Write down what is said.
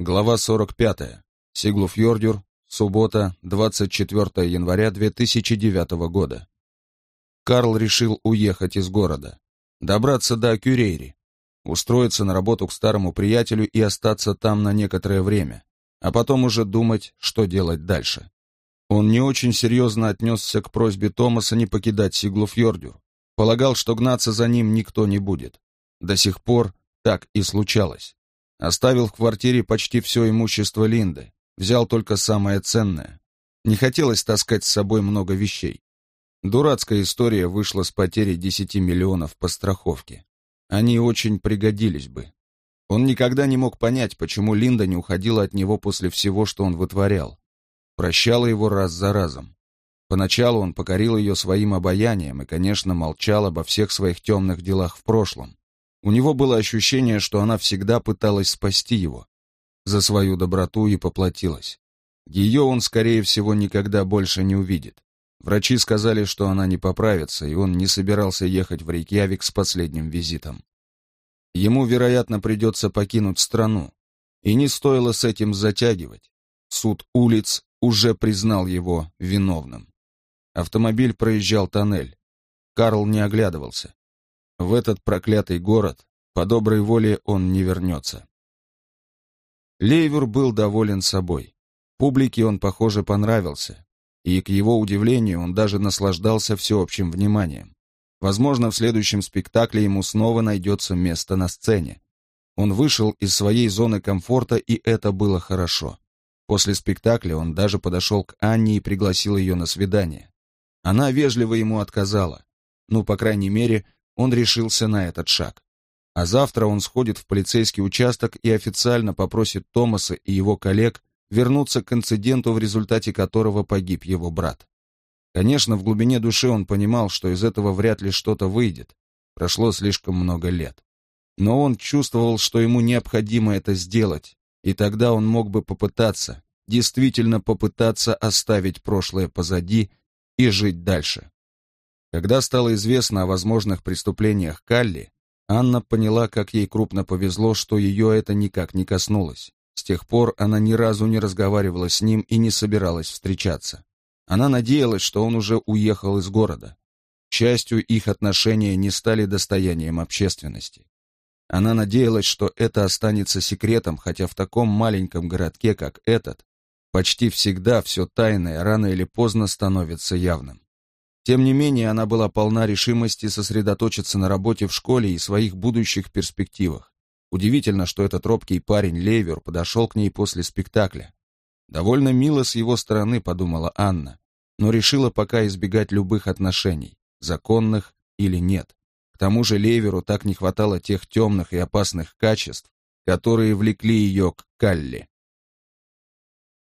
Глава 45. Сиглуфьордюр. Суббота, 24 января 2009 года. Карл решил уехать из города, добраться до Акюрейри, устроиться на работу к старому приятелю и остаться там на некоторое время, а потом уже думать, что делать дальше. Он не очень серьезно отнесся к просьбе Томаса не покидать Сиглуфьордюр. Полагал, что гнаться за ним никто не будет. До сих пор так и случалось. Оставил в квартире почти все имущество Линды, взял только самое ценное. Не хотелось таскать с собой много вещей. Дурацкая история вышла с потерей 10 миллионов по страховке. Они очень пригодились бы. Он никогда не мог понять, почему Линда не уходила от него после всего, что он вытворял. Прощала его раз за разом. Поначалу он покорил ее своим обаянием и, конечно, молчал обо всех своих темных делах в прошлом. У него было ощущение, что она всегда пыталась спасти его. За свою доброту и поплатилась. Ее он, скорее всего, никогда больше не увидит. Врачи сказали, что она не поправится, и он не собирался ехать в Рейкьявик с последним визитом. Ему, вероятно, придется покинуть страну. И не стоило с этим затягивать. Суд улиц уже признал его виновным. Автомобиль проезжал тоннель. Карл не оглядывался. В этот проклятый город по доброй воле он не вернется. Лейвер был доволен собой. Публике он, похоже, понравился, и, к его удивлению, он даже наслаждался всеобщим вниманием. Возможно, в следующем спектакле ему снова найдется место на сцене. Он вышел из своей зоны комфорта, и это было хорошо. После спектакля он даже подошел к Анне и пригласил ее на свидание. Она вежливо ему отказала. Ну, по крайней мере, он решился на этот шаг. А завтра он сходит в полицейский участок и официально попросит Томаса и его коллег вернуться к инциденту, в результате которого погиб его брат. Конечно, в глубине души он понимал, что из этого вряд ли что-то выйдет. Прошло слишком много лет. Но он чувствовал, что ему необходимо это сделать, и тогда он мог бы попытаться, действительно попытаться оставить прошлое позади и жить дальше. Когда стало известно о возможных преступлениях Калли, Анна поняла, как ей крупно повезло, что ее это никак не коснулось. С тех пор она ни разу не разговаривала с ним и не собиралась встречаться. Она надеялась, что он уже уехал из города. К счастью, их отношения не стали достоянием общественности. Она надеялась, что это останется секретом, хотя в таком маленьком городке, как этот, почти всегда все тайное рано или поздно становится явным. Тем не менее, она была полна решимости сосредоточиться на работе в школе и своих будущих перспективах. Удивительно, что этот робкий парень Лейвер подошел к ней после спектакля. Довольно мило с его стороны, подумала Анна, но решила пока избегать любых отношений, законных или нет. К тому же Лейверу так не хватало тех темных и опасных качеств, которые влекли ее к Калли.